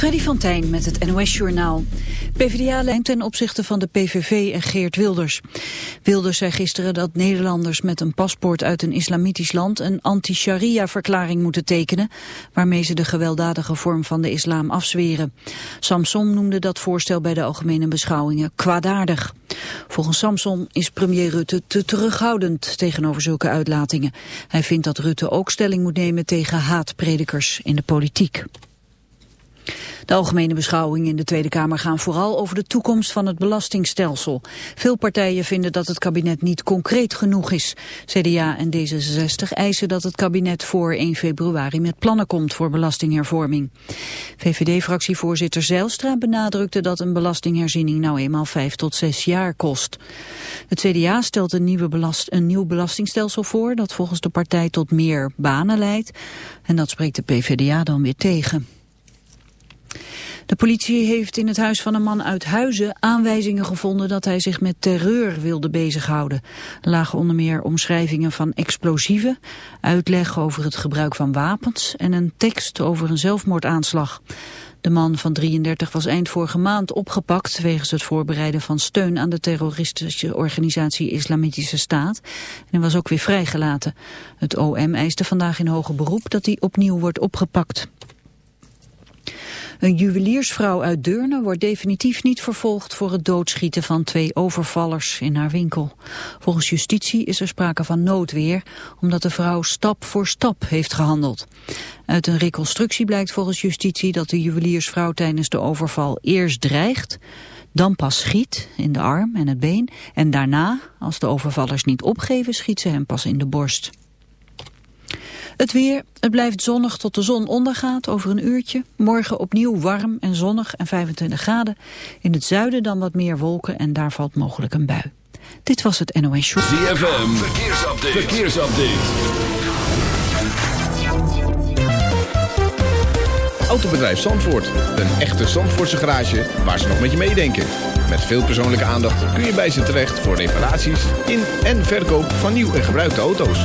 Freddy van Tijn met het NOS-journaal. PvdA lijkt ten opzichte van de PVV en Geert Wilders. Wilders zei gisteren dat Nederlanders met een paspoort uit een islamitisch land... een anti-sharia-verklaring moeten tekenen... waarmee ze de gewelddadige vorm van de islam afzweren. Samson noemde dat voorstel bij de algemene beschouwingen kwaadaardig. Volgens Samson is premier Rutte te terughoudend tegenover zulke uitlatingen. Hij vindt dat Rutte ook stelling moet nemen tegen haatpredikers in de politiek. De algemene beschouwingen in de Tweede Kamer gaan vooral over de toekomst van het belastingstelsel. Veel partijen vinden dat het kabinet niet concreet genoeg is. CDA en D66 eisen dat het kabinet voor 1 februari met plannen komt voor belastinghervorming. VVD-fractievoorzitter Zijlstra benadrukte dat een belastingherziening nou eenmaal 5 tot 6 jaar kost. Het CDA stelt een, nieuwe belast, een nieuw belastingstelsel voor dat volgens de partij tot meer banen leidt. En dat spreekt de PvdA dan weer tegen. De politie heeft in het huis van een man uit Huizen aanwijzingen gevonden dat hij zich met terreur wilde bezighouden. Er lagen onder meer omschrijvingen van explosieven, uitleg over het gebruik van wapens en een tekst over een zelfmoordaanslag. De man van 33 was eind vorige maand opgepakt wegens het voorbereiden van steun aan de terroristische organisatie Islamitische Staat. En was ook weer vrijgelaten. Het OM eiste vandaag in hoger beroep dat hij opnieuw wordt opgepakt. Een juweliersvrouw uit Deurne wordt definitief niet vervolgd voor het doodschieten van twee overvallers in haar winkel. Volgens justitie is er sprake van noodweer, omdat de vrouw stap voor stap heeft gehandeld. Uit een reconstructie blijkt volgens justitie dat de juweliersvrouw tijdens de overval eerst dreigt, dan pas schiet in de arm en het been en daarna, als de overvallers niet opgeven, schiet ze hem pas in de borst. Het weer, het blijft zonnig tot de zon ondergaat over een uurtje. Morgen opnieuw warm en zonnig en 25 graden. In het zuiden dan wat meer wolken en daar valt mogelijk een bui. Dit was het NOS Show. ZFM, verkeersupdate. verkeersupdate. Autobedrijf Zandvoort. Een echte Zandvoortse garage waar ze nog met je meedenken. Met veel persoonlijke aandacht kun je bij ze terecht voor reparaties in en verkoop van nieuw en gebruikte auto's.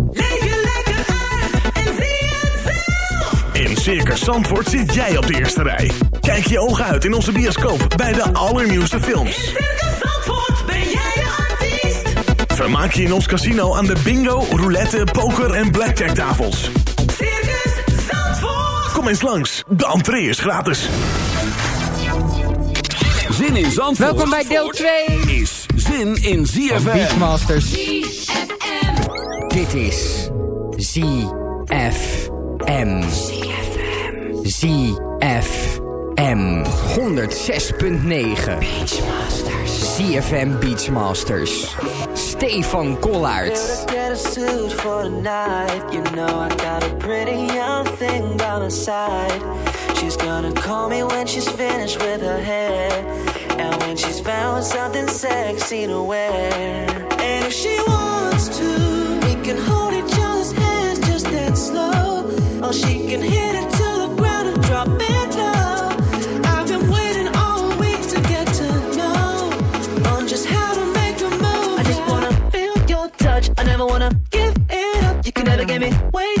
In Circus Zandvoort zit jij op de eerste rij. Kijk je ogen uit in onze bioscoop bij de allernieuwste In films. Circus Zandvoort ben jij de artiest. Vermaak je in ons casino aan de bingo, roulette, poker en blackjack tafels. Circus Zandvoort. Kom eens langs, de entree is gratis. Zin in Zandvoort. Welkom bij deel 2 Is zin in ZFM. Beachmasters. Dit is ZFM. ZFM 106.9. Beachmasters. ZFM Beachmasters. Stefan Kollaert. get a suit for the night. You know I got a pretty young thing by my side. She's gonna call me when she's finished with her hair. And when she's found something sexy to wear. And if she wants to, we can hold each other's hands just that slow. Or she can hit it never wanna give it up. You can never give me way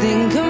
think I'm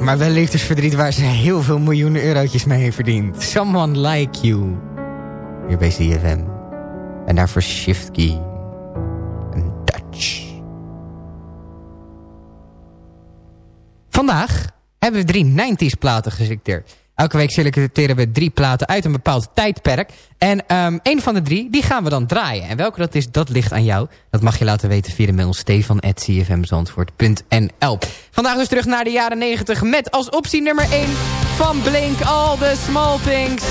Maar wel liefdesverdriet waar ze heel veel miljoenen eurotjes mee heeft verdiend. Someone Like You. Hier bij CFM. En daarvoor Shift Key. Een. Vandaag hebben we drie 90s platen geselecteerd. Elke week selecteren we drie platen uit een bepaald tijdperk. En ehm, een van de drie, die gaan we dan draaien. En welke dat is, dat ligt aan jou. Dat mag je laten weten via de mail stefan.cfmzandvoort.nl Vandaag dus terug naar de jaren 90 met als optie nummer 1 van Blink All The Small Things.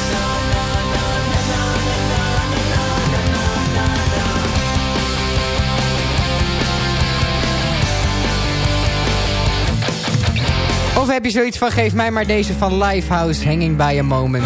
Of heb je zoiets van, geef mij maar deze van Lifehouse, Hanging by a Moment.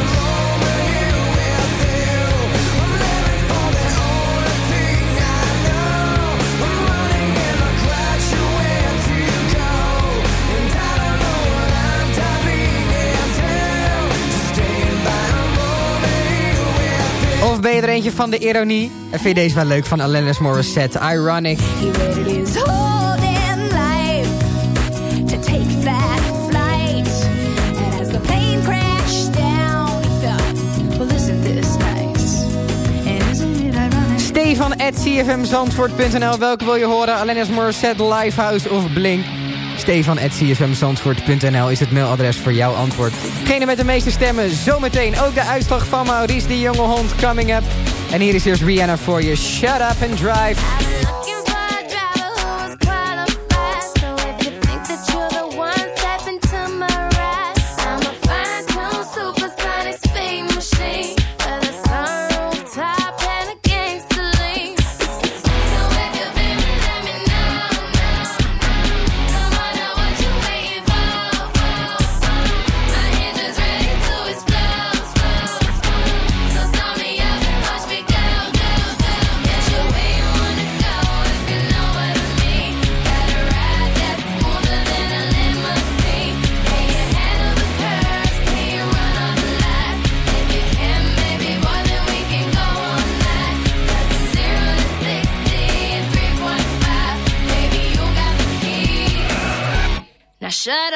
Of ben je er eentje van de ironie? En vind je deze wel leuk van Alanis Morissette? Ironic. van cfmzandvoort.nl. Welke wil je horen? Alleen als Morissette, Livehouse of Blink? Stefan cfmzandvoort.nl is het mailadres voor jouw antwoord. Degene met de meeste stemmen, zometeen ook de uitslag van Maurice, die jonge hond, coming up. En hier is eerst Rihanna voor je Shut Up and Drive.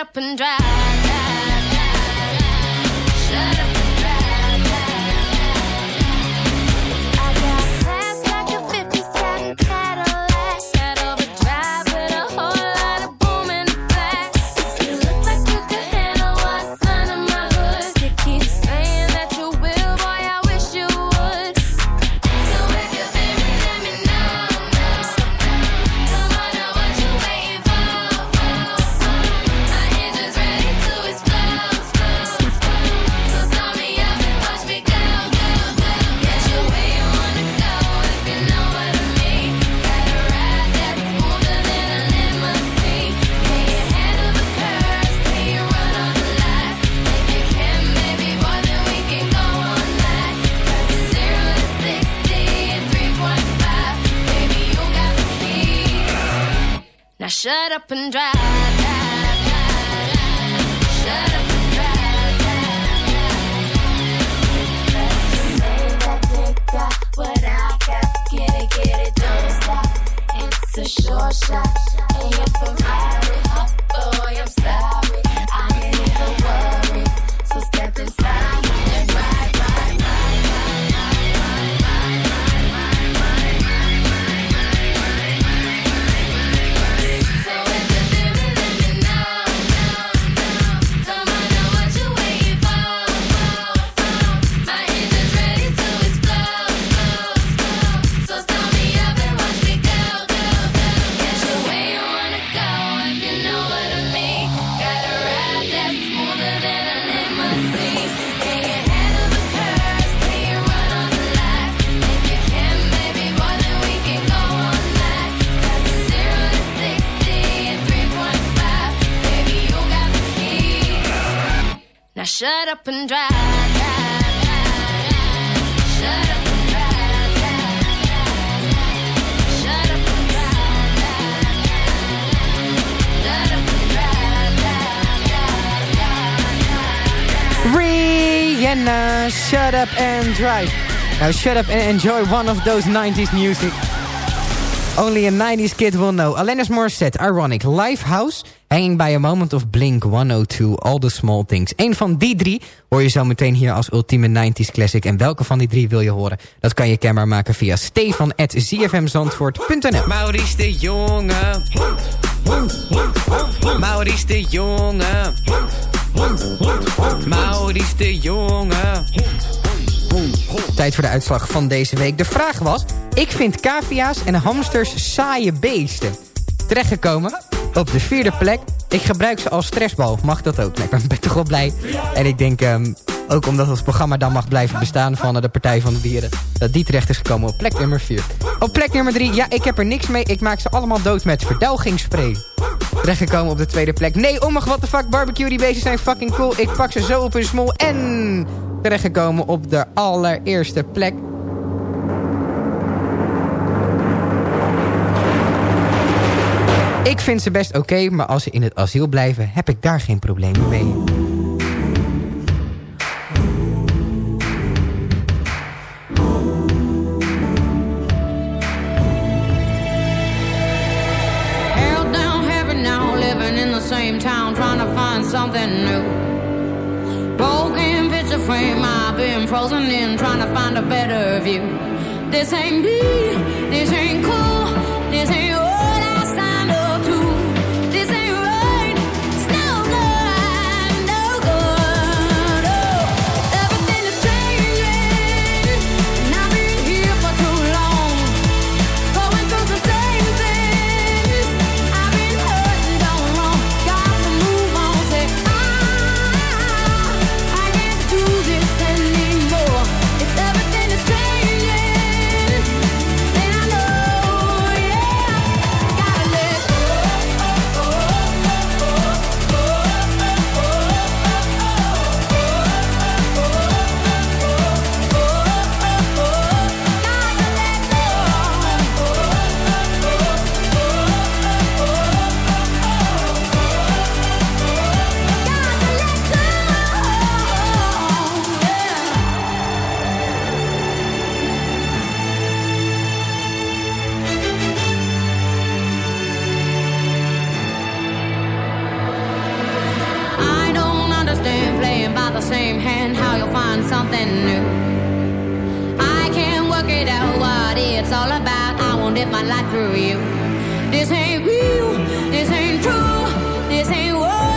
up and drive. and drive. Rihanna, Shut Up and Drive. Now, shut up and enjoy one of those 90s music. Only a 90s kid will know. Alanis Morissette, Ironic, Lifehouse... Hanging by a Moment of Blink 102, All the Small Things. Eén van die drie hoor je zo meteen hier als ultieme 90s classic. En welke van die drie wil je horen? Dat kan je kenbaar maken via stefan.zfmzandvoort.nl Maurice de Jonge. Maurice de Jonge. Maurice de Jonge. Tijd voor de uitslag van deze week. De vraag was... Ik vind cavia's en hamsters saaie beesten. Terechtgekomen op de vierde plek. Ik gebruik ze als stressbal. Mag dat ook? Nou, ik ben toch wel blij. En ik denk... ehm, ook omdat ons programma dan mag blijven bestaan van eh, de Partij van de Dieren. Dat die terecht is gekomen op plek nummer 4. Op plek nummer 3, ja, ik heb er niks mee. Ik maak ze allemaal dood met verdelgingsspray. Terechtgekomen op de tweede plek. Nee, mijn what the fuck, barbecue, die beesten zijn fucking cool. Ik pak ze zo op hun smol. En terechtgekomen op de allereerste plek. Ik vind ze best oké, maar als ze in het asiel blijven, heb ik daar geen probleem mee. Frozen in, trying to find a better view. This ain't me, this ain't cool, this ain't about. I won't live my life through you. This ain't real. This ain't true. This ain't what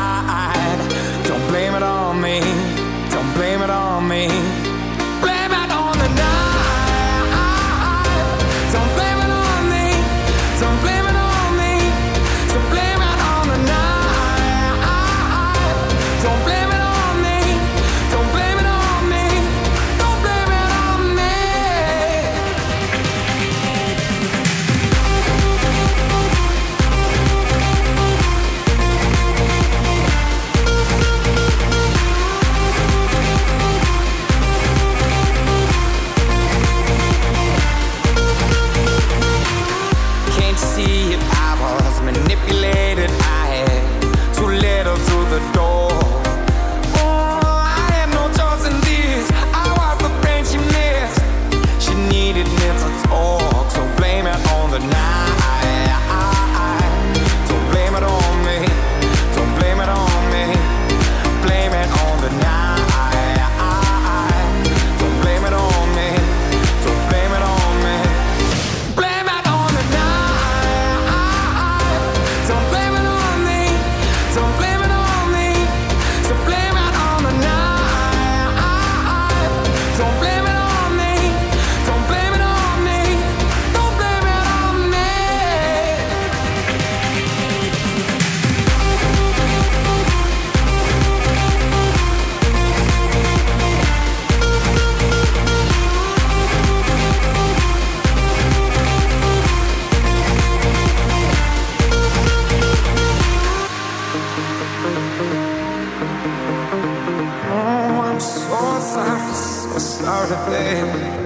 terra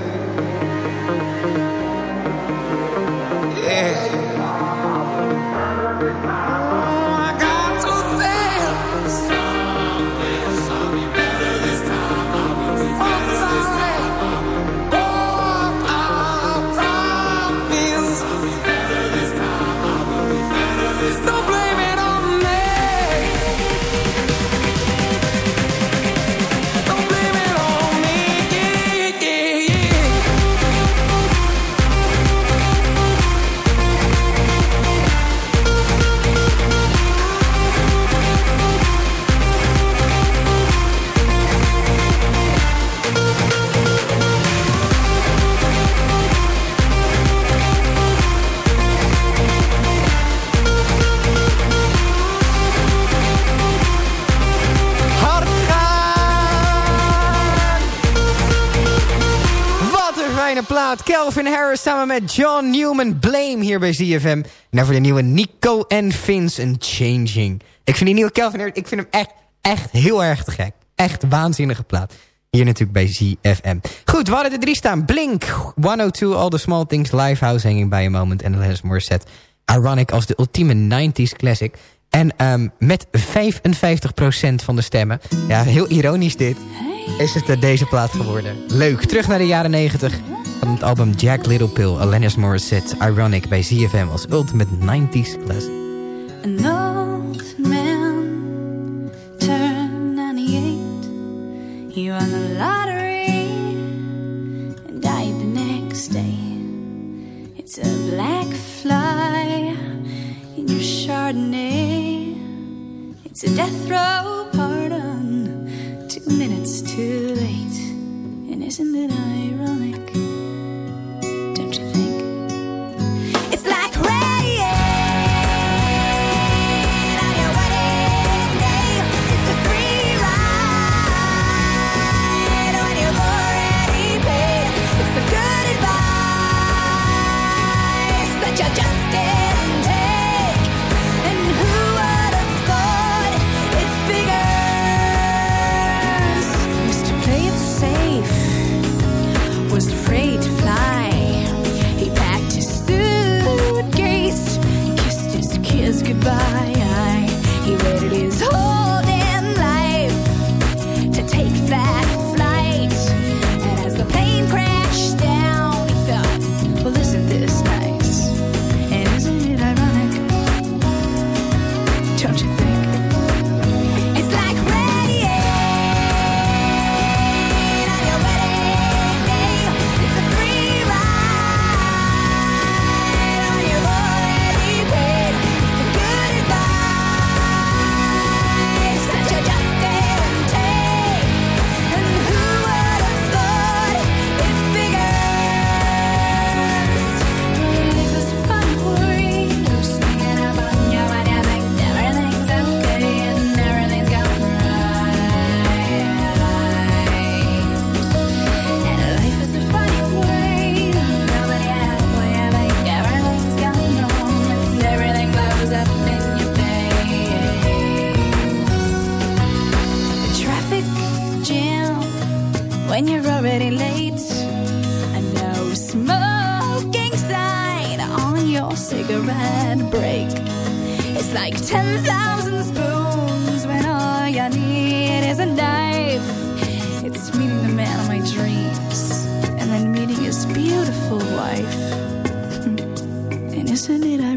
plaat. Calvin Harris samen met John Newman. Blame hier bij ZFM. En voor de nieuwe Nico en Vince en Changing. Ik vind die nieuwe Calvin Harris, ik vind hem echt, echt heel erg te gek. Echt waanzinnige plaat. Hier natuurlijk bij ZFM. Goed, we hadden er drie staan. Blink, 102, All the Small Things, Lifehouse, Hanging by a Moment. En Alanis Morissette, Ironic als de ultieme 90s classic. En ehm, met 55% van de stemmen, ja, heel ironisch dit, is het eh, deze plaat geworden. Leuk, terug naar de jaren 90 van het album Jack Little Pill, Alanis Morissette, Ironic bij ZFM als ultimate 90s classic. An old man turned 98. He won the lottery and died the next day. It's a black fly in your Chardonnay. It's a death row pardon, two minutes too late. And isn't it ironic? Like 10,000 spoons when all you need is a knife. It's meeting the man of my dreams and then meeting his beautiful wife. Hmm. And isn't it ironic?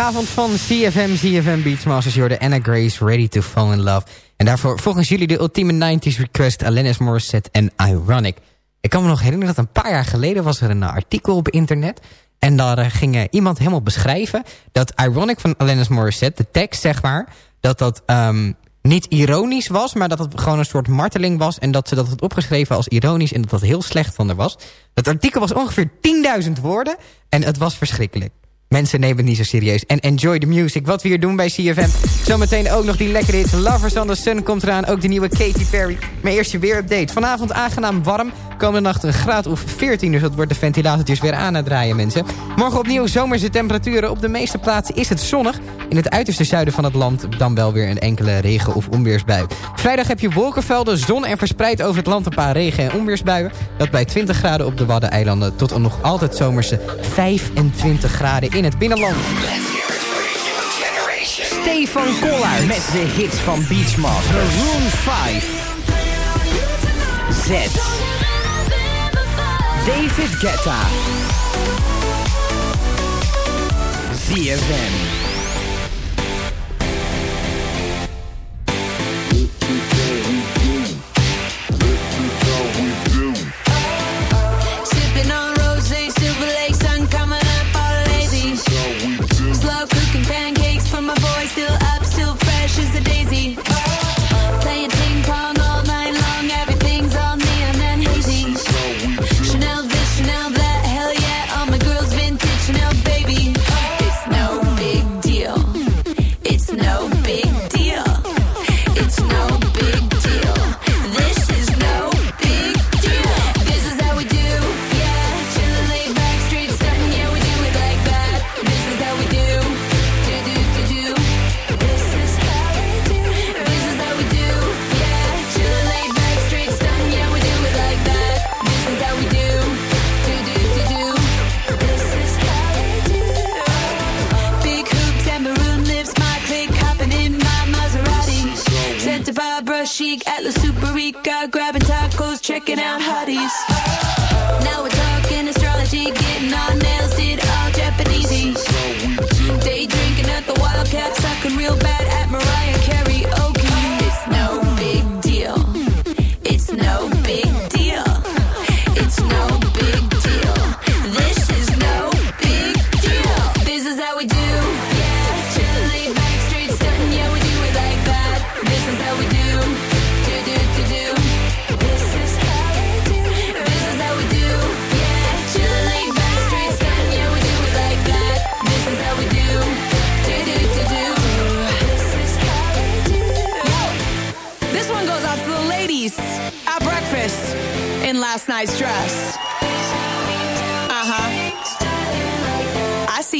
Woensdagavond van CFM, CFM Beachmasters. Jordan Anna Grace, Ready to Fall in Love. En daarvoor volgens jullie de ultieme 90s request... Alanis Morissette en Ironic. Ik kan me nog herinneren dat een paar jaar geleden... was er een artikel op internet... En daar eh, ging eh, iemand helemaal beschrijven... dat Ironic van Alanis Morissette, de tekst zeg maar... dat dat ehm, niet ironisch was... maar dat het gewoon een soort marteling was... en dat ze dat had opgeschreven als ironisch... en dat dat heel slecht van haar was. Het artikel was ongeveer 10.000 woorden... en het was verschrikkelijk. Mensen nemen het niet zo serieus. En enjoy the music. Wat we hier doen bij CFM. Zometeen ook nog die lekkere hits. Lovers on the Sun komt eraan. Ook de nieuwe Katy Perry. Maar eerst je weerupdate. Vanavond aangenaam warm. Komende nacht een graad of 14. Dus dat wordt de ventilatortjes weer aan het draaien, mensen. Morgen opnieuw zomerse temperaturen. Op de meeste plaatsen is het zonnig. In het uiterste zuiden van het land dan wel weer een enkele regen- of onweersbui. Vrijdag heb je wolkenvelden, zon en verspreid over het land een paar regen- en onweersbuien. Dat bij 20 graden op de Waddeneilanden tot een nog altijd zomerse 25 graden in het binnenland. Stefan Koller met de hits van Beachmaster. Maroon 5. Z. David Guetta. ZFM.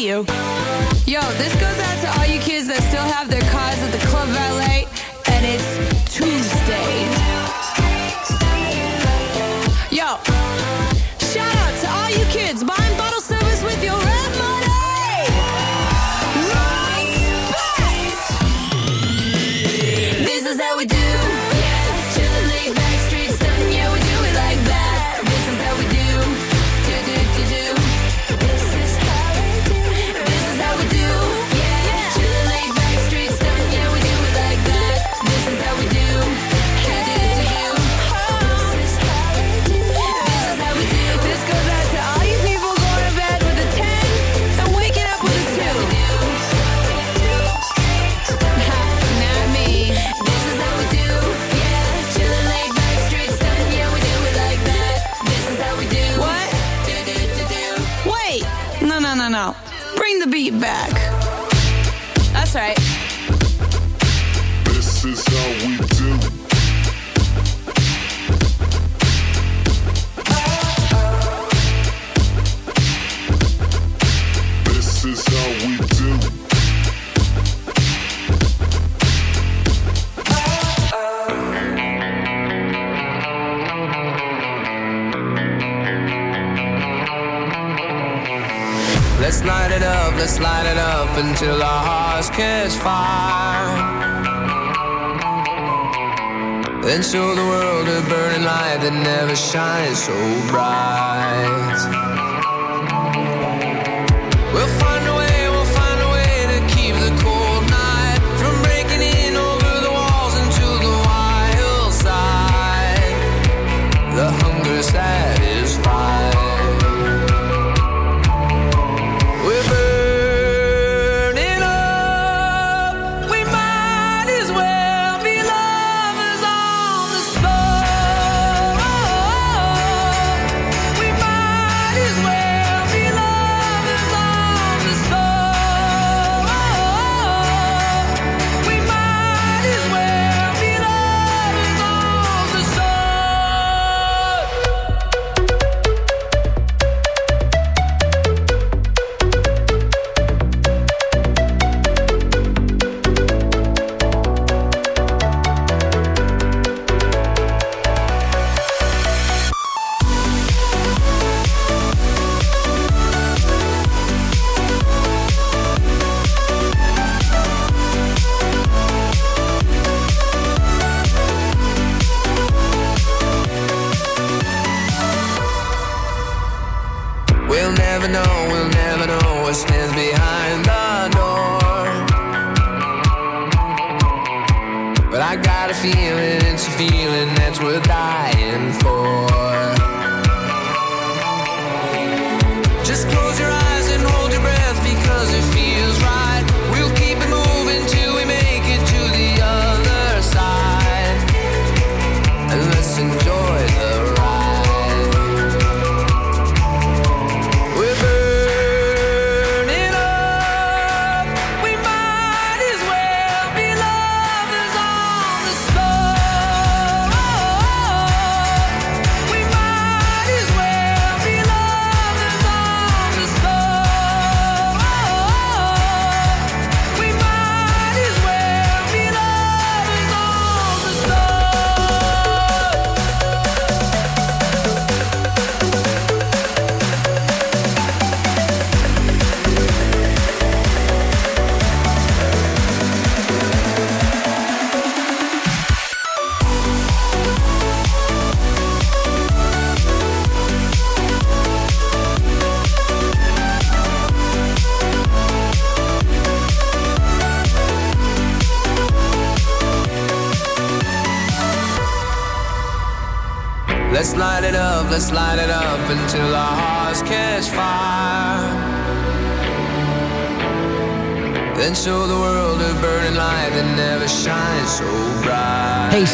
You. Yo, this goes out to all you kids that still have their cars at the Club Valet, and it's Tuesday. let's light it up until our hearts catch fire. And show the world a burning light that never shines so bright.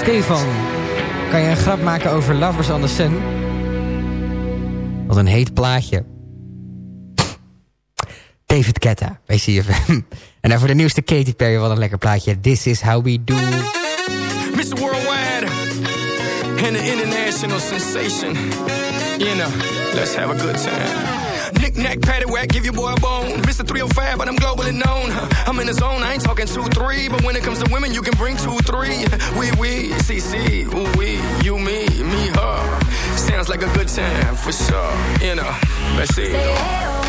Stefan, kan je een grap maken over Lovers on the Sun? Wat een heet plaatje. David Ketta bij CFM. En dan voor de nieuwste Katie Perry, wat een lekker plaatje. This is how we do. Mr. Worldwide and the international sensation. You know, let's have a good time. Neck padded whack, give your boy a bone. Mr. 305, but I'm globally known. I'm in the zone, I ain't talking 2-3. But when it comes to women, you can bring 2-3. We, we, CC, ooh, we, you, me, me, her. Sounds like a good time, for sure. You know, let's see. Oh.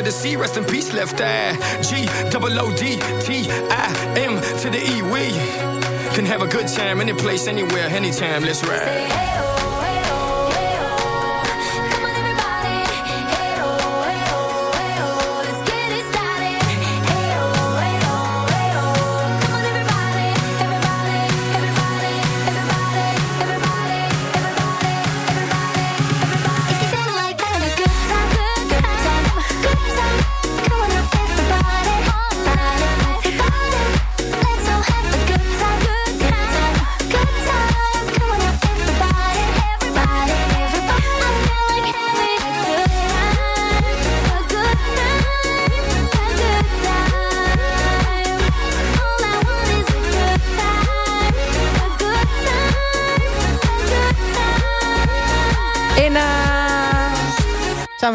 To the sea, rest in peace, left eye. G, double O D, T, I, M to the E. We can have a good time, any place, anywhere, anytime. Let's ride.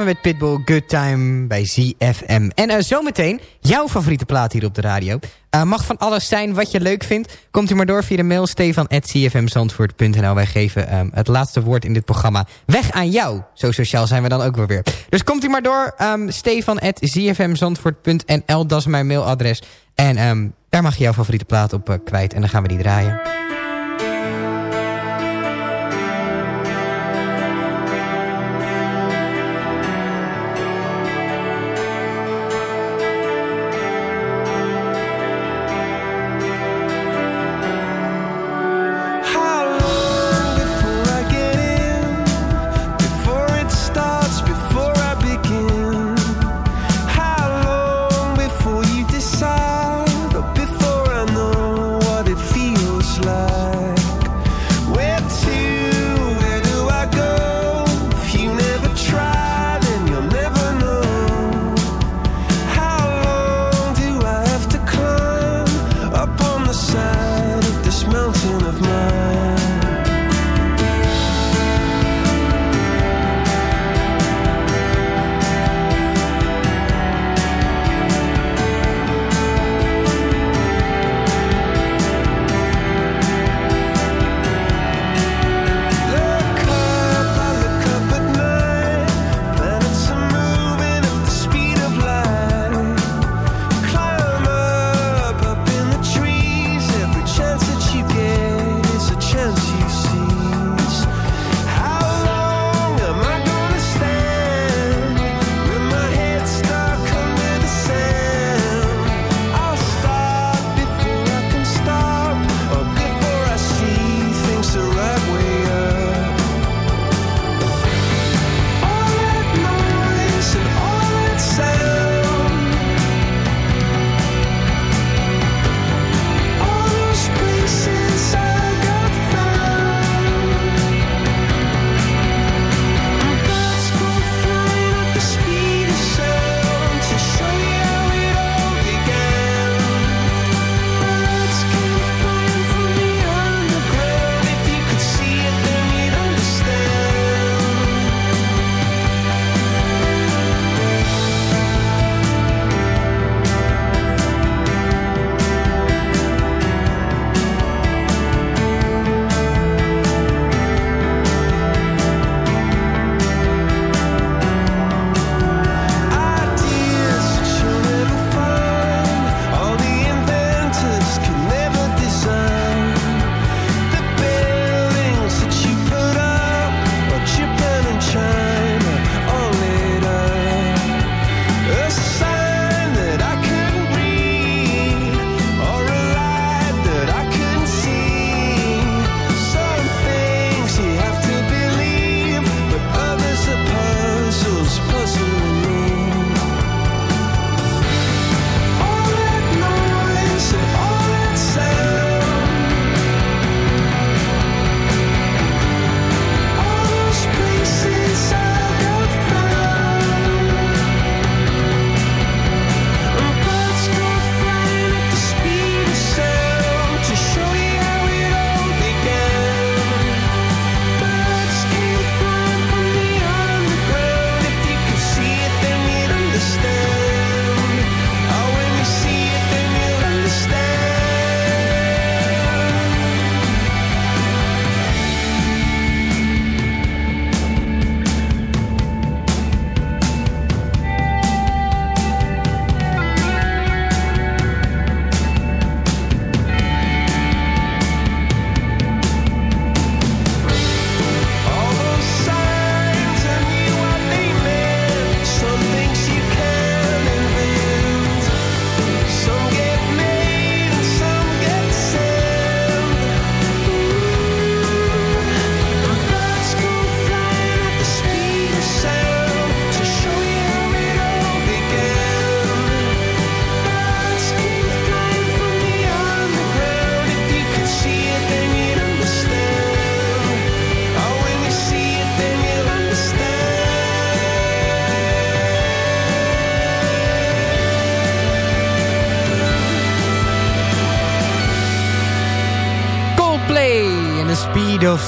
Met Pitbull, Good Time bij ZFM. En eh, zometeen jouw favoriete plaat hier op de radio. Eh, mag van alles zijn wat je leuk vindt. Komt u maar door via de mail stefan.cfmzandvoort.nl. Wij geven ehm, het laatste woord in dit programma weg aan jou. Zo sociaal zijn we dan ook wel weer. Dus komt u maar door. Um. Dat is mijn mailadres. En ehm, daar mag je jouw favoriete plaat op eh, kwijt. En dan gaan we die draaien.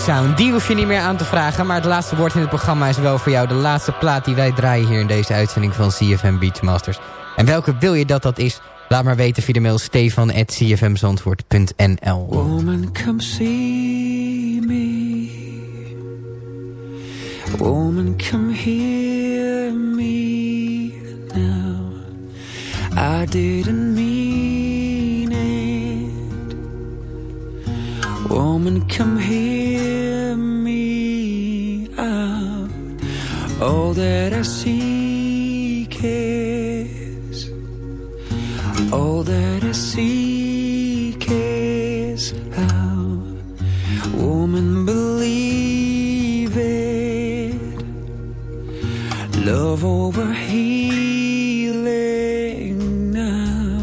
Die hoef je niet meer aan te vragen, maar het laatste woord in het programma is wel voor jou. De laatste plaat die wij draaien hier in deze uitzending van CFM Beachmasters. En welke wil je dat dat is? Laat maar weten via de mail stefan.cfmzandvoort.nl Woman, come see me. Woman, come hear me now. I didn't mean it. Woman, come hear All that I seek is. All that I seek is how woman believe it. Love over healing now.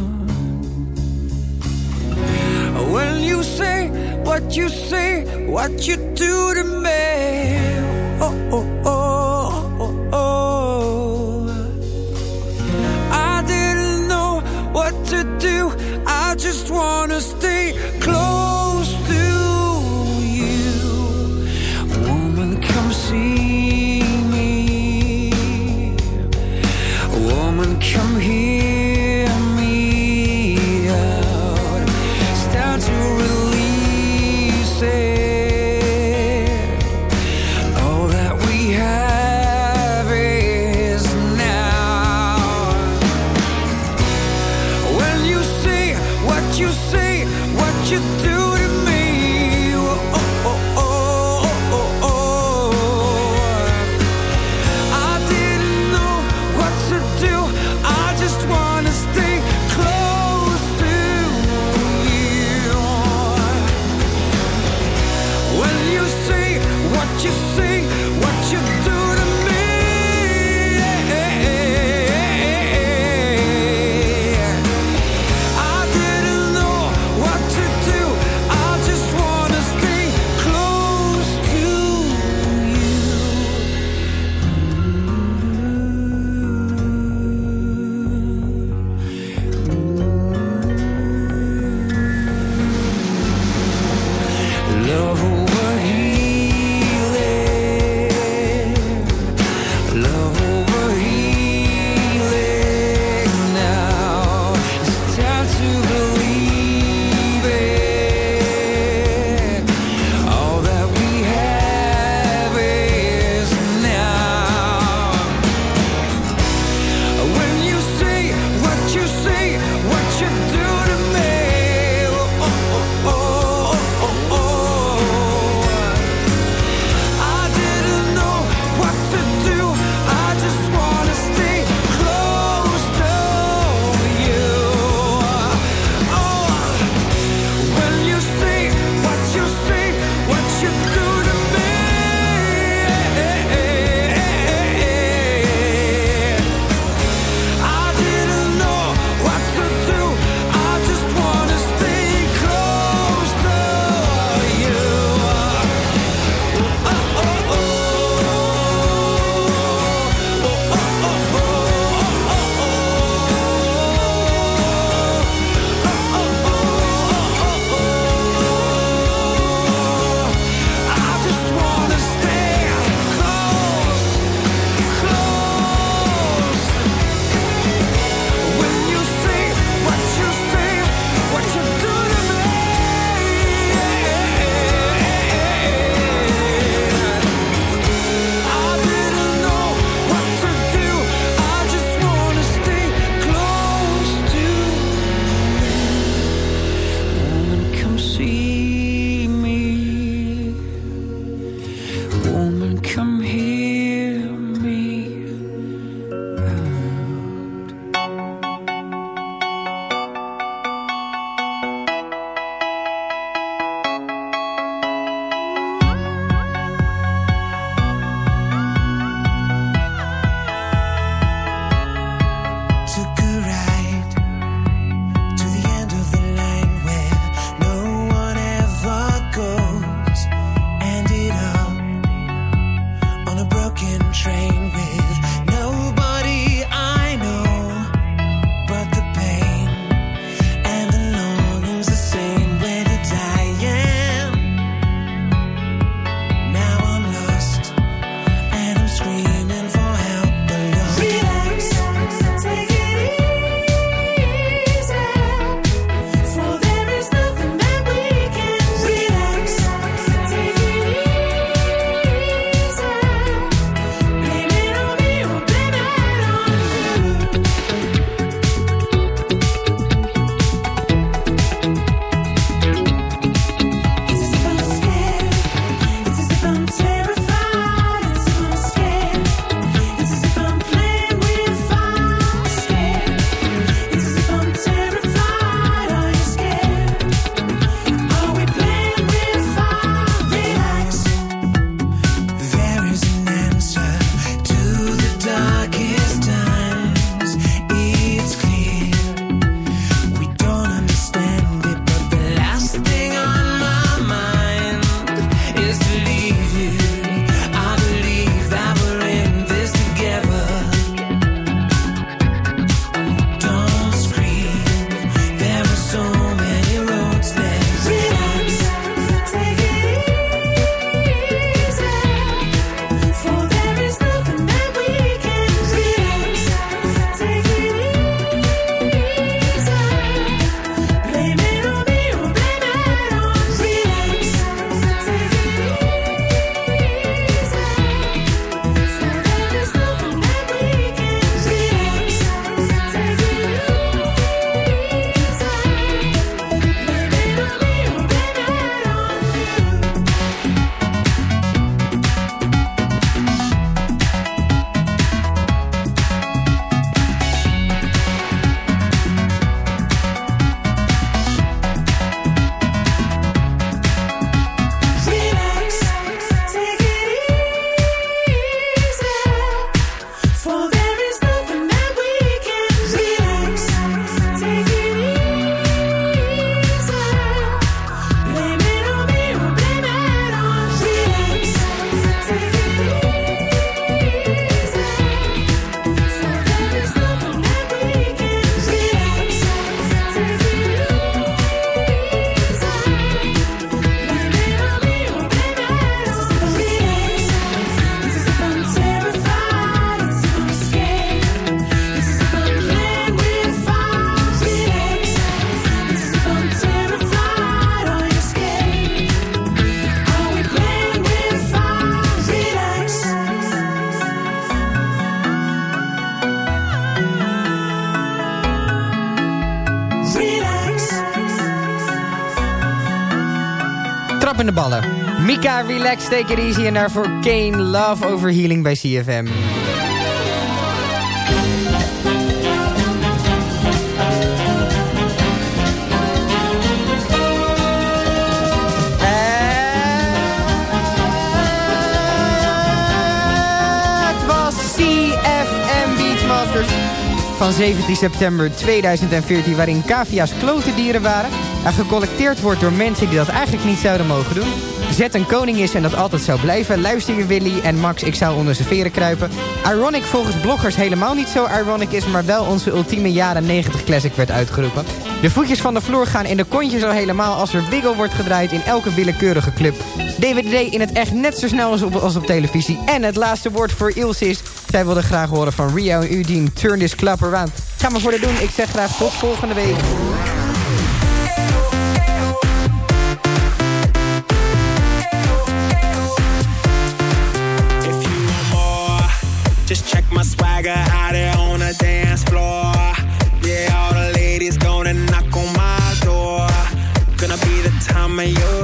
When you say what you say, what you do to me. Oh, oh, to do. I just wanna stay ballen. Mika, relax, take it easy. En daarvoor Kane, love over healing bij CFM. Van 17 september 2014... waarin cavia's klote dieren waren... en gecollecteerd wordt door mensen die dat eigenlijk niet zouden mogen doen... Zet een koning is en dat altijd zou blijven. Luister je Willy en Max, ik zou onder zijn veren kruipen. Ironic volgens bloggers helemaal niet zo ironic is... maar wel onze ultieme jaren 90 classic werd uitgeroepen. De voetjes van de vloer gaan in de kontjes al helemaal... als er wiggle wordt gedraaid in elke willekeurige club. DVD in het echt net zo snel als op, televisie. En het laatste woord voor Ilse is... zij wilde graag horen van Rio en Udine. Turn this club around. Ga maar voor de doen. Ik zeg graag tot volgende week. Swagger out there on the dance floor. Yeah, all the ladies gonna knock on my door. Gonna be the time of your